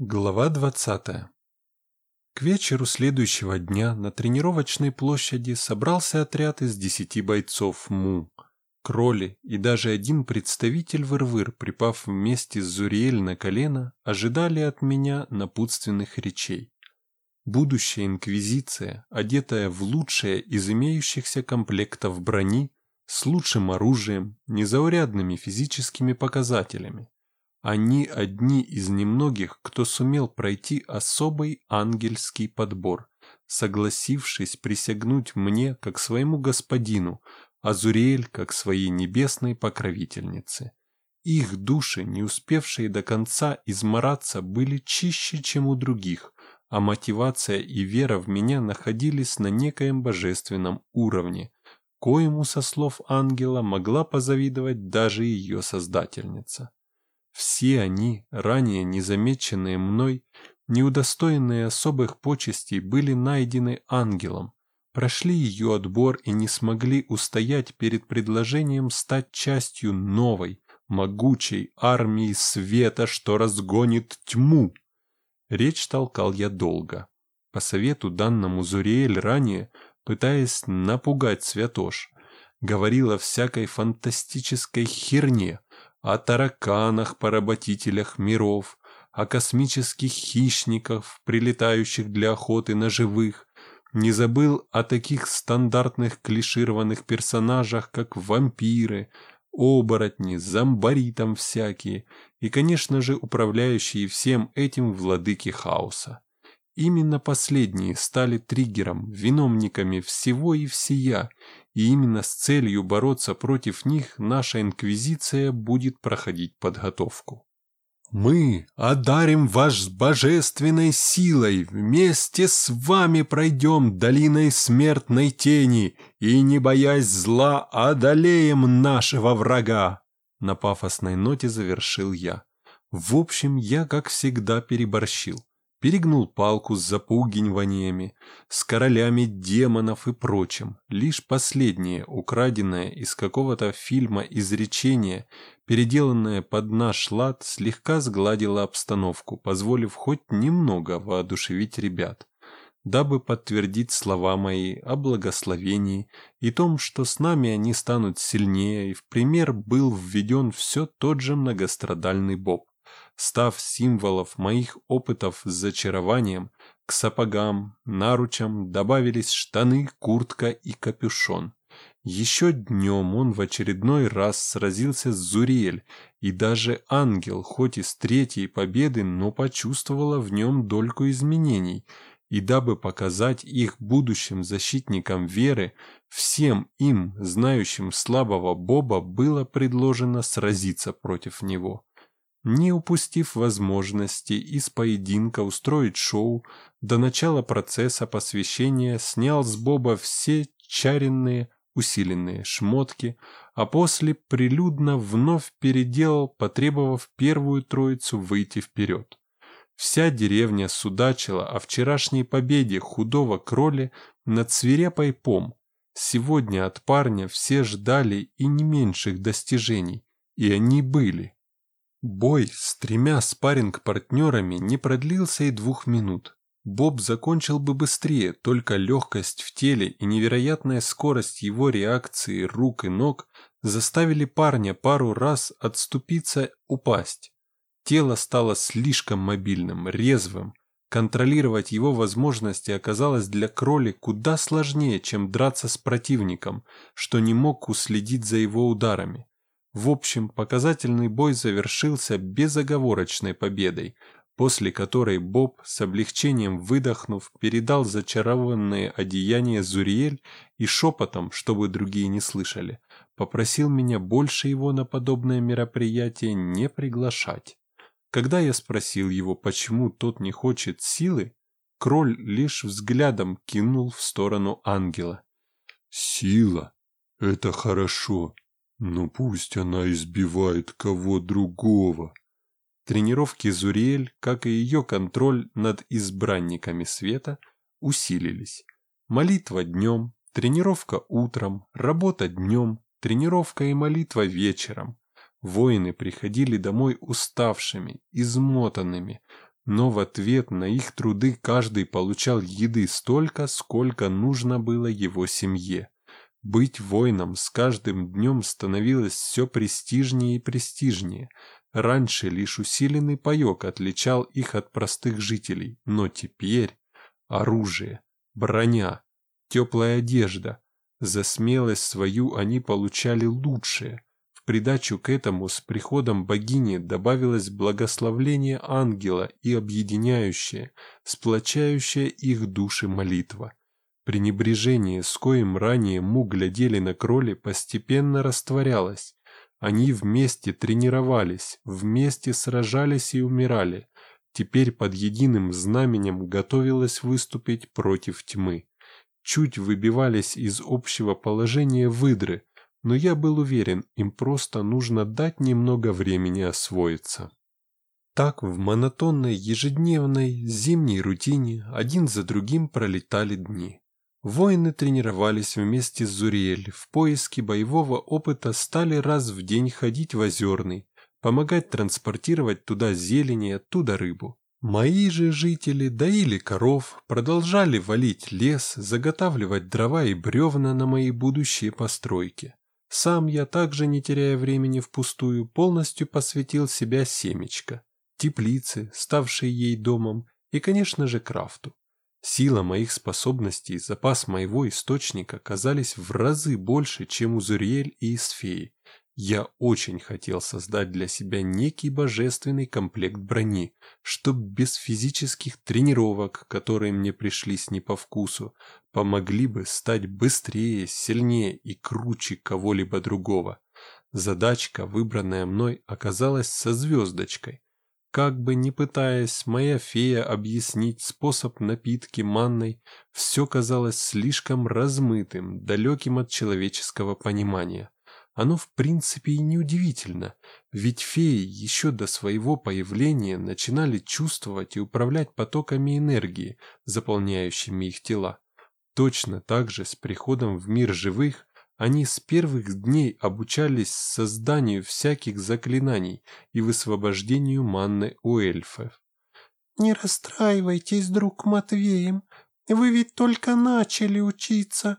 Глава 20. К вечеру следующего дня на тренировочной площади собрался отряд из десяти бойцов МУ. Кроли и даже один представитель Вырвыр, припав вместе с Зуриэль на колено, ожидали от меня напутственных речей. Будущая инквизиция, одетая в лучшее из имеющихся комплектов брони, с лучшим оружием, незаурядными физическими показателями, они одни из немногих, кто сумел пройти особый ангельский подбор, согласившись присягнуть мне как своему господину, а Зуриэль как своей небесной покровительнице. Их души, не успевшие до конца измораться, были чище, чем у других, а мотивация и вера в меня находились на некоем божественном уровне, коему, со слов ангела, могла позавидовать даже ее создательница. Все они, ранее незамеченные мной, неудостоенные особых почестей, были найдены ангелом, прошли ее отбор и не смогли устоять перед предложением стать частью новой, могучей армии света, что разгонит тьму. Речь толкал я долго. По совету данному Зуриэль ранее, пытаясь напугать святош, говорила всякой фантастической херне, о тараканах-поработителях миров, о космических хищниках, прилетающих для охоты на живых, не забыл о таких стандартных клишированных персонажах, как вампиры, оборотни, зомбари там всякие, и, конечно же, управляющие всем этим владыки хаоса. Именно последние стали триггером, виновниками всего и всея, и именно с целью бороться против них наша инквизиция будет проходить подготовку. Мы одарим вас божественной силой, вместе с вами пройдем долиной смертной тени и, не боясь зла, одолеем нашего врага. На пафосной ноте завершил я. В общем, я, как всегда, переборщил перегнул палку с запугиваниями, с королями демонов и прочим. Лишь последнее, украденное из какого-то фильма изречение, переделанное под наш лад, слегка сгладило обстановку, позволив хоть немного воодушевить ребят дабы подтвердить слова мои о благословении и том, что с нами они станут сильнее, и в пример был введен все тот же многострадальный Боб став символов моих опытов с зачарованием, к сапогам, наручам добавились штаны, куртка и капюшон. Еще днем он в очередной раз сразился с Зуриэль, и даже ангел, хоть и с третьей победы, но почувствовала в нем дольку изменений, и дабы показать их будущим защитникам веры, всем им, знающим слабого Боба, было предложено сразиться против него не упустив возможности из поединка устроить шоу, до начала процесса посвящения снял с Боба все чаренные, усиленные шмотки, а после прилюдно вновь переделал, потребовав первую троицу выйти вперед. Вся деревня судачила о вчерашней победе худого кроля над свирепой пом. Сегодня от парня все ждали и не меньших достижений, и они были. Бой с тремя спарринг-партнерами не продлился и двух минут. Боб закончил бы быстрее, только легкость в теле и невероятная скорость его реакции рук и ног заставили парня пару раз отступиться, упасть. Тело стало слишком мобильным, резвым. Контролировать его возможности оказалось для кроли куда сложнее, чем драться с противником, что не мог уследить за его ударами. В общем, показательный бой завершился безоговорочной победой, после которой Боб, с облегчением выдохнув, передал зачарованные одеяния Зуриэль и шепотом, чтобы другие не слышали, попросил меня больше его на подобное мероприятие не приглашать. Когда я спросил его, почему тот не хочет силы, Кроль лишь взглядом кинул в сторону ангела. «Сила — это хорошо, но пусть она избивает кого другого. Тренировки Зуриэль, как и ее контроль над избранниками света, усилились. Молитва днем, тренировка утром, работа днем, тренировка и молитва вечером. Воины приходили домой уставшими, измотанными, но в ответ на их труды каждый получал еды столько, сколько нужно было его семье. Быть воином с каждым днем становилось все престижнее и престижнее. Раньше лишь усиленный паек отличал их от простых жителей, но теперь оружие, броня, теплая одежда. За смелость свою они получали лучшее – придачу к этому с приходом богини добавилось благословление ангела и объединяющее, сплочающее их души молитва. Пренебрежение, с коим ранее мы глядели на кроли, постепенно растворялось. Они вместе тренировались, вместе сражались и умирали. Теперь под единым знаменем готовилось выступить против тьмы. Чуть выбивались из общего положения выдры, но я был уверен, им просто нужно дать немного времени освоиться. Так в монотонной ежедневной зимней рутине один за другим пролетали дни. Воины тренировались вместе с Зуриэль, в поиске боевого опыта стали раз в день ходить в Озерный, помогать транспортировать туда зелень и оттуда рыбу. Мои же жители доили коров, продолжали валить лес, заготавливать дрова и бревна на мои будущие постройки. Сам я также, не теряя времени впустую, полностью посвятил себя семечко, теплице, ставшей ей домом, и, конечно же, крафту. Сила моих способностей, запас моего источника казались в разы больше, чем у Зуриэль и Исфеи, я очень хотел создать для себя некий божественный комплект брони, чтоб без физических тренировок, которые мне пришлись не по вкусу, помогли бы стать быстрее, сильнее и круче кого-либо другого. Задачка, выбранная мной, оказалась со звездочкой. Как бы ни пытаясь моя фея объяснить способ напитки манной, все казалось слишком размытым, далеким от человеческого понимания. Оно в принципе и неудивительно, ведь феи еще до своего появления начинали чувствовать и управлять потоками энергии, заполняющими их тела. Точно так же с приходом в мир живых они с первых дней обучались созданию всяких заклинаний и высвобождению манны у эльфов. «Не расстраивайтесь, друг Матвеем, вы ведь только начали учиться.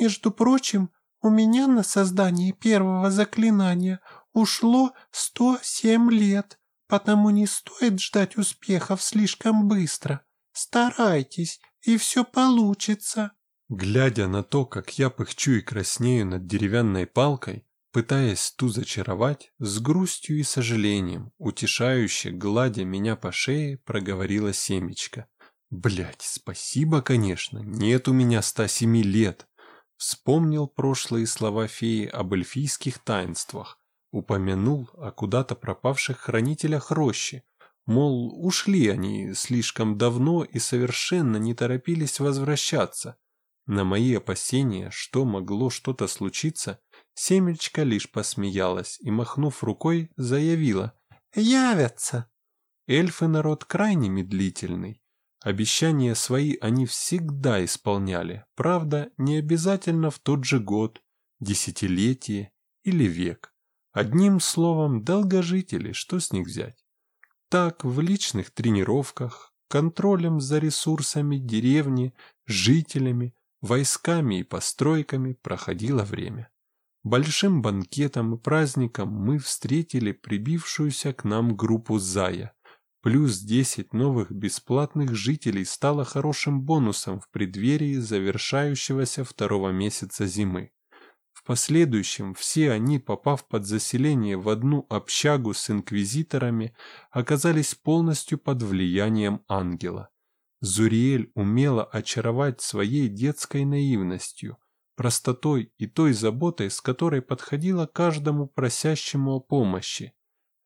Между прочим, у меня на создание первого заклинания ушло 107 лет, потому не стоит ждать успехов слишком быстро. Старайтесь, и все получится. Глядя на то, как я пыхчу и краснею над деревянной палкой, пытаясь ту зачаровать, с грустью и сожалением, утешающе гладя меня по шее, проговорила семечко. Блять, спасибо, конечно, нет у меня 107 лет. Вспомнил прошлые слова феи об эльфийских таинствах, упомянул о куда-то пропавших хранителях рощи, мол, ушли они слишком давно и совершенно не торопились возвращаться. На мои опасения, что могло что-то случиться, Семечка лишь посмеялась и, махнув рукой, заявила «Явятся!» Эльфы народ крайне медлительный, Обещания свои они всегда исполняли, правда, не обязательно в тот же год, десятилетие или век. Одним словом, долгожители, что с них взять? Так, в личных тренировках, контролем за ресурсами деревни, жителями, войсками и постройками проходило время. Большим банкетом и праздником мы встретили прибившуюся к нам группу Зая, Плюс 10 новых бесплатных жителей стало хорошим бонусом в преддверии завершающегося второго месяца зимы. В последующем все они, попав под заселение в одну общагу с инквизиторами, оказались полностью под влиянием ангела. Зуриэль умела очаровать своей детской наивностью, простотой и той заботой, с которой подходила каждому просящему о помощи.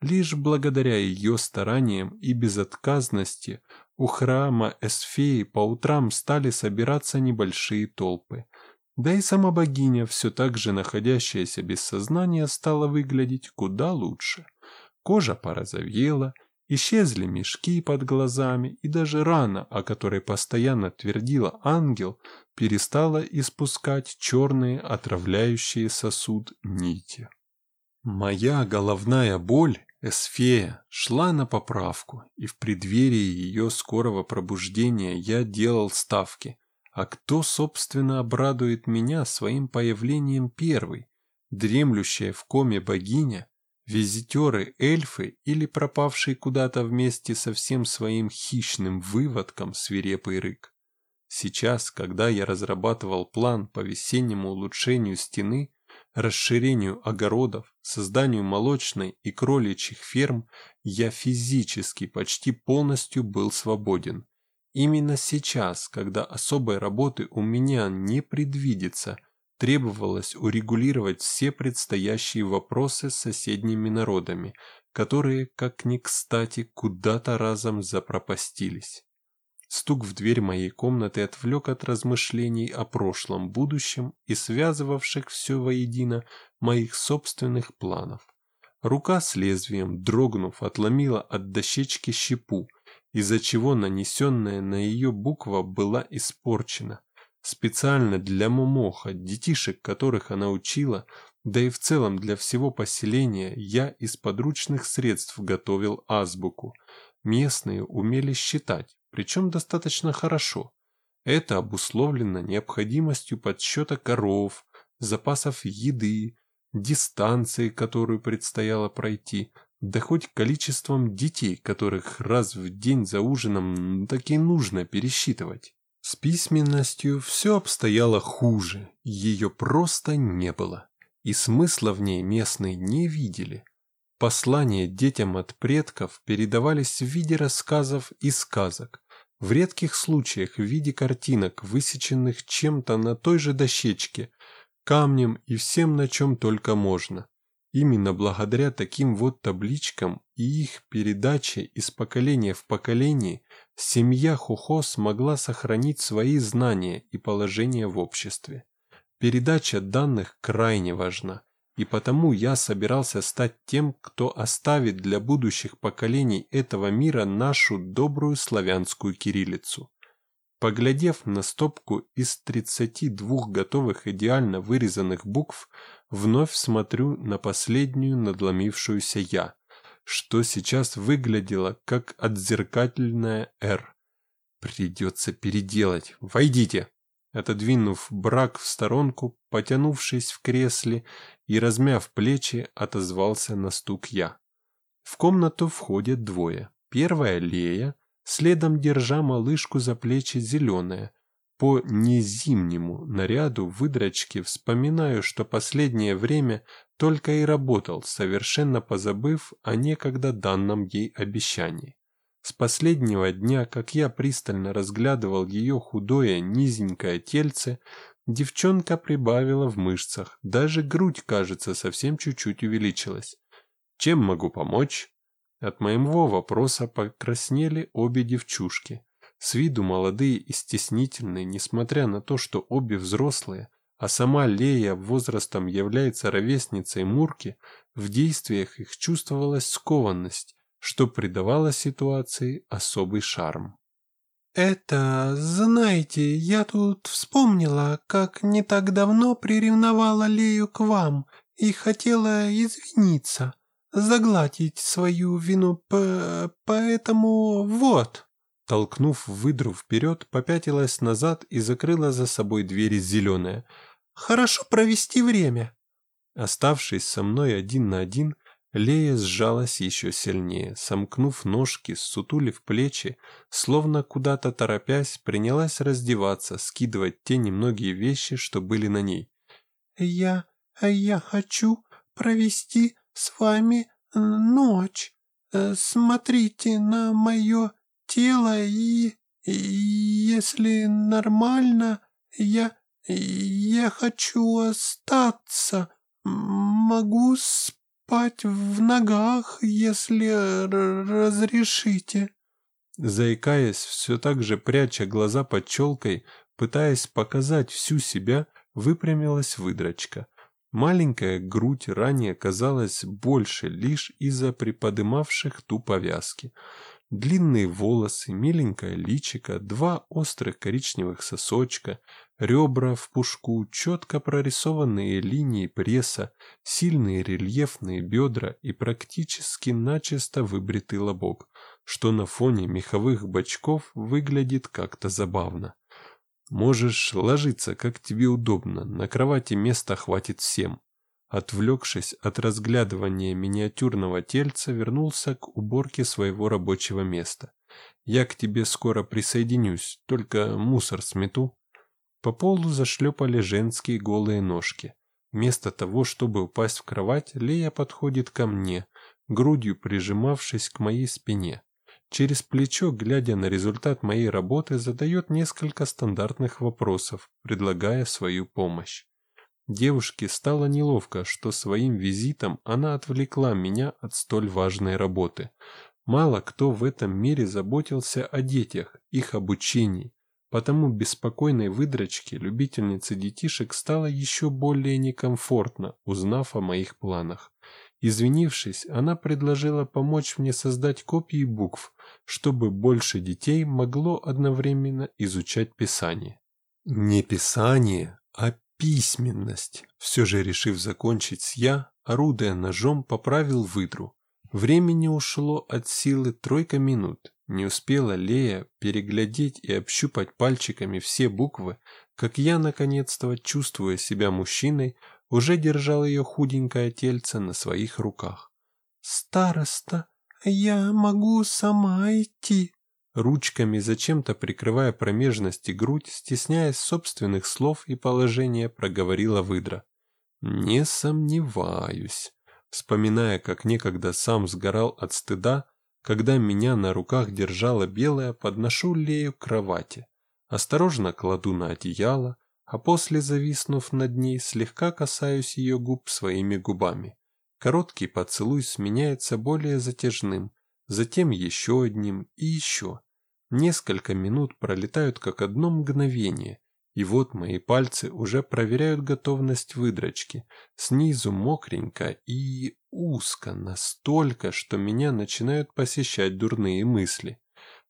Лишь благодаря ее стараниям и безотказности у храма Эсфеи по утрам стали собираться небольшие толпы. Да и сама богиня, все так же находящаяся без сознания, стала выглядеть куда лучше. Кожа порозовела, исчезли мешки под глазами, и даже рана, о которой постоянно твердила ангел, перестала испускать черные отравляющие сосуд нити. Моя головная боль Эсфея шла на поправку, и в преддверии ее скорого пробуждения я делал ставки. А кто, собственно, обрадует меня своим появлением первый? Дремлющая в коме богиня, визитеры, эльфы или пропавший куда-то вместе со всем своим хищным выводком свирепый рык? Сейчас, когда я разрабатывал план по весеннему улучшению стены, расширению огородов, созданию молочной и кроличьих ферм, я физически почти полностью был свободен. Именно сейчас, когда особой работы у меня не предвидится, требовалось урегулировать все предстоящие вопросы с соседними народами, которые, как ни кстати, куда-то разом запропастились. Стук в дверь моей комнаты отвлек от размышлений о прошлом, будущем и связывавших все воедино моих собственных планов. Рука с лезвием, дрогнув, отломила от дощечки щепу, из-за чего нанесенная на ее буква была испорчена. Специально для Момоха, детишек, которых она учила, да и в целом для всего поселения, я из подручных средств готовил азбуку. Местные умели считать, причем достаточно хорошо. Это обусловлено необходимостью подсчета коров, запасов еды, дистанции, которую предстояло пройти, да хоть количеством детей, которых раз в день за ужином так и нужно пересчитывать. С письменностью все обстояло хуже, ее просто не было, и смысла в ней местные не видели. Послания детям от предков передавались в виде рассказов и сказок, в редких случаях в виде картинок, высеченных чем-то на той же дощечке, камнем и всем, на чем только можно. Именно благодаря таким вот табличкам и их передаче из поколения в поколение семья Хохо смогла сохранить свои знания и положение в обществе. Передача данных крайне важна, и потому я собирался стать тем, кто оставит для будущих поколений этого мира нашу добрую славянскую кириллицу. Поглядев на стопку из 32 готовых идеально вырезанных букв, вновь смотрю на последнюю надломившуюся «я», что сейчас выглядело как отзеркательная «Р». Придется переделать. Войдите! Отодвинув брак в сторонку, потянувшись в кресле и размяв плечи, отозвался на стук я. В комнату входят двое. Первая Лея, следом держа малышку за плечи зеленая. По незимнему наряду выдрочки вспоминаю, что последнее время только и работал, совершенно позабыв о некогда данном ей обещании. С последнего дня, как я пристально разглядывал ее худое, низенькое тельце, девчонка прибавила в мышцах, даже грудь, кажется, совсем чуть-чуть увеличилась. Чем могу помочь? От моего вопроса покраснели обе девчушки. С виду молодые и стеснительные, несмотря на то, что обе взрослые, а сама Лея возрастом является ровесницей Мурки, в действиях их чувствовалась скованность, что придавало ситуации особый шарм. «Это, знаете, я тут вспомнила, как не так давно приревновала Лею к вам и хотела извиниться, загладить свою вину, поэтому вот». Толкнув выдру вперед, попятилась назад и закрыла за собой дверь зеленая. «Хорошо провести время». Оставшись со мной один на один, Лея сжалась еще сильнее, сомкнув ножки, сутулив плечи, словно куда-то торопясь, принялась раздеваться, скидывать те немногие вещи, что были на ней. «Я... я хочу провести с вами ночь. Э, смотрите на мое тело и... если нормально, я... я хочу остаться. Могу спать?» в ногах, если разрешите». Заикаясь, все так же пряча глаза под челкой, пытаясь показать всю себя, выпрямилась выдрочка. Маленькая грудь ранее казалась больше лишь из-за приподымавших ту повязки. Длинные волосы, миленькое личико, два острых коричневых сосочка, ребра в пушку, четко прорисованные линии пресса, сильные рельефные бедра и практически начисто выбритый лобок, что на фоне меховых бочков выглядит как-то забавно. Можешь ложиться, как тебе удобно, на кровати места хватит всем. Отвлекшись от разглядывания миниатюрного тельца, вернулся к уборке своего рабочего места. «Я к тебе скоро присоединюсь, только мусор смету». По полу зашлепали женские голые ножки. Вместо того, чтобы упасть в кровать, Лея подходит ко мне, грудью прижимавшись к моей спине. Через плечо, глядя на результат моей работы, задает несколько стандартных вопросов, предлагая свою помощь. Девушке стало неловко, что своим визитом она отвлекла меня от столь важной работы. Мало кто в этом мире заботился о детях, их обучении. Потому беспокойной выдрочке любительнице детишек стало еще более некомфортно, узнав о моих планах. Извинившись, она предложила помочь мне создать копии букв, чтобы больше детей могло одновременно изучать писание. Не писание, а Письменность. Все же решив закончить с «я», орудуя ножом, поправил выдру. Времени ушло от силы тройка минут. Не успела Лея переглядеть и общупать пальчиками все буквы, как я, наконец-то, чувствуя себя мужчиной, уже держал ее худенькое тельце на своих руках. «Староста, я могу сама идти», ручками зачем-то прикрывая промежность и грудь, стесняясь собственных слов и положения, проговорила выдра. «Не сомневаюсь», вспоминая, как некогда сам сгорал от стыда, когда меня на руках держала белая, подношу Лею к кровати. Осторожно кладу на одеяло, а после, зависнув над ней, слегка касаюсь ее губ своими губами. Короткий поцелуй сменяется более затяжным, затем еще одним и еще. Несколько минут пролетают как одно мгновение, и вот мои пальцы уже проверяют готовность выдрочки. Снизу мокренько и узко, настолько, что меня начинают посещать дурные мысли.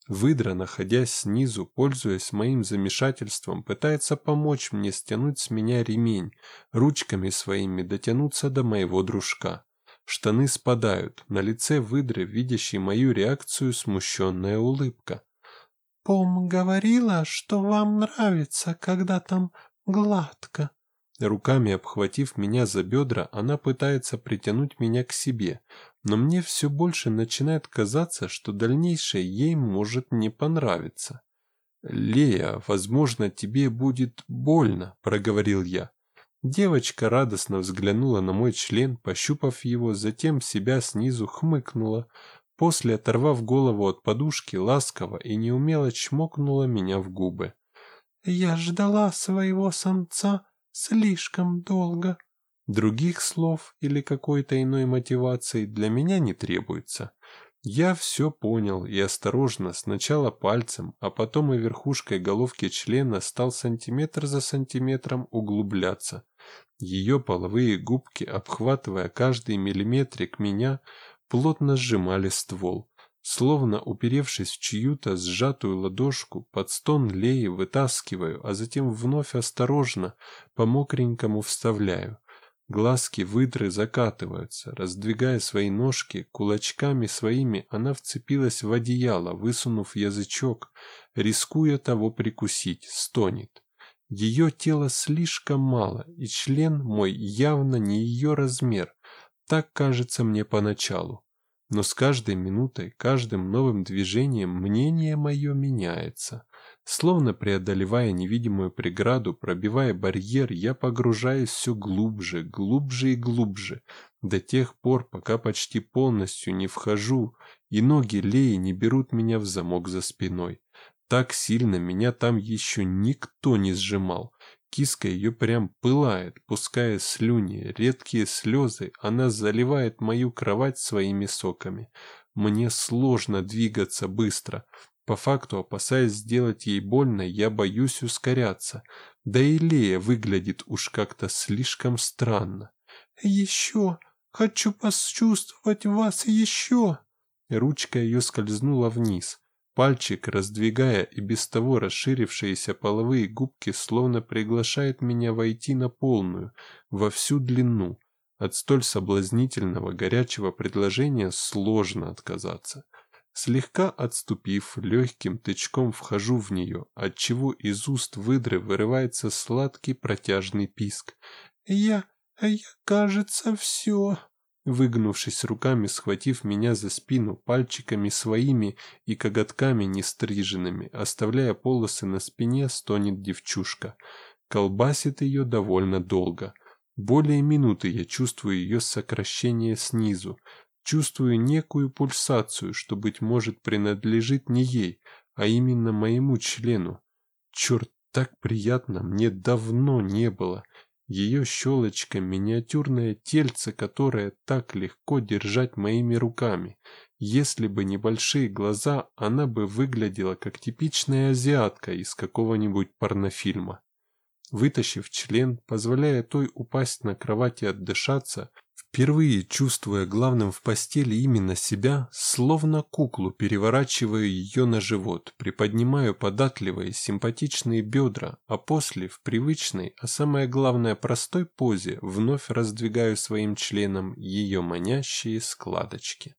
Выдра, находясь снизу, пользуясь моим замешательством, пытается помочь мне стянуть с меня ремень, ручками своими дотянуться до моего дружка. Штаны спадают, на лице выдры, видящей мою реакцию, смущенная улыбка. «Пом говорила, что вам нравится, когда там гладко». Руками обхватив меня за бедра, она пытается притянуть меня к себе, но мне все больше начинает казаться, что дальнейшее ей может не понравиться. «Лея, возможно, тебе будет больно», — проговорил я. Девочка радостно взглянула на мой член, пощупав его, затем себя снизу хмыкнула, после, оторвав голову от подушки, ласково и неумело чмокнула меня в губы. «Я ждала своего самца слишком долго». Других слов или какой-то иной мотивации для меня не требуется. Я все понял и осторожно, сначала пальцем, а потом и верхушкой головки члена стал сантиметр за сантиметром углубляться. Ее половые губки, обхватывая каждый миллиметрик меня, плотно сжимали ствол. Словно уперевшись в чью-то сжатую ладошку, под стон Леи вытаскиваю, а затем вновь осторожно по мокренькому вставляю. Глазки выдры закатываются, раздвигая свои ножки, кулачками своими она вцепилась в одеяло, высунув язычок, рискуя того прикусить, стонет. Ее тело слишком мало, и член мой явно не ее размер, так кажется мне поначалу. Но с каждой минутой, каждым новым движением мнение мое меняется. Словно преодолевая невидимую преграду, пробивая барьер, я погружаюсь все глубже, глубже и глубже, до тех пор, пока почти полностью не вхожу, и ноги Леи не берут меня в замок за спиной. Так сильно меня там еще никто не сжимал. Киска ее прям пылает, пуская слюни, редкие слезы, она заливает мою кровать своими соками. Мне сложно двигаться быстро. По факту, опасаясь сделать ей больно, я боюсь ускоряться. Да и Лея выглядит уж как-то слишком странно. «Еще! Хочу почувствовать вас еще!» Ручка ее скользнула вниз. Пальчик, раздвигая и без того расширившиеся половые губки, словно приглашает меня войти на полную, во всю длину. От столь соблазнительного горячего предложения сложно отказаться. Слегка отступив, легким тычком вхожу в нее, отчего из уст выдры вырывается сладкий протяжный писк. «Я... я, кажется, все...» Выгнувшись руками, схватив меня за спину пальчиками своими и коготками нестриженными, оставляя полосы на спине, стонет девчушка. Колбасит ее довольно долго. Более минуты я чувствую ее сокращение снизу, чувствую некую пульсацию, что, быть может, принадлежит не ей, а именно моему члену. Черт, так приятно мне давно не было. Ее щелочка, миниатюрное тельце, которое так легко держать моими руками. Если бы небольшие глаза, она бы выглядела как типичная азиатка из какого-нибудь порнофильма. Вытащив член, позволяя той упасть на кровати отдышаться, впервые чувствуя главным в постели именно себя, словно куклу переворачиваю ее на живот, приподнимаю податливые симпатичные бедра, а после в привычной, а самое главное простой позе вновь раздвигаю своим членом ее манящие складочки.